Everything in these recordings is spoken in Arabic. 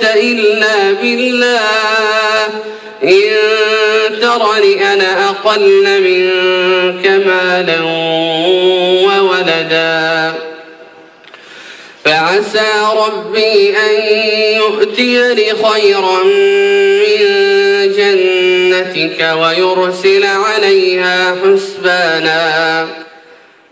قوة إلا بالله. إن ترني أنا أقل منك مالا وولدا. فعسى ربي أن يؤتيني خيرا من جنتك ويرسل عليها حسبانا.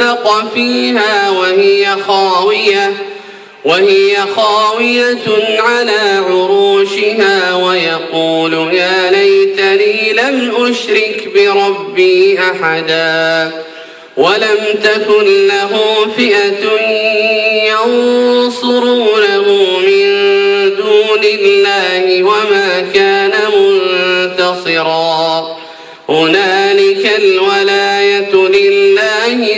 أنفق فيها وهي خاوية وهي خاوية على عروشها ويقول يا ليتني لم أشرك بربي أحدا ولم تكن له فئة ينصرونه من دون الله وما كان منتصرا. هنالك الولاية لله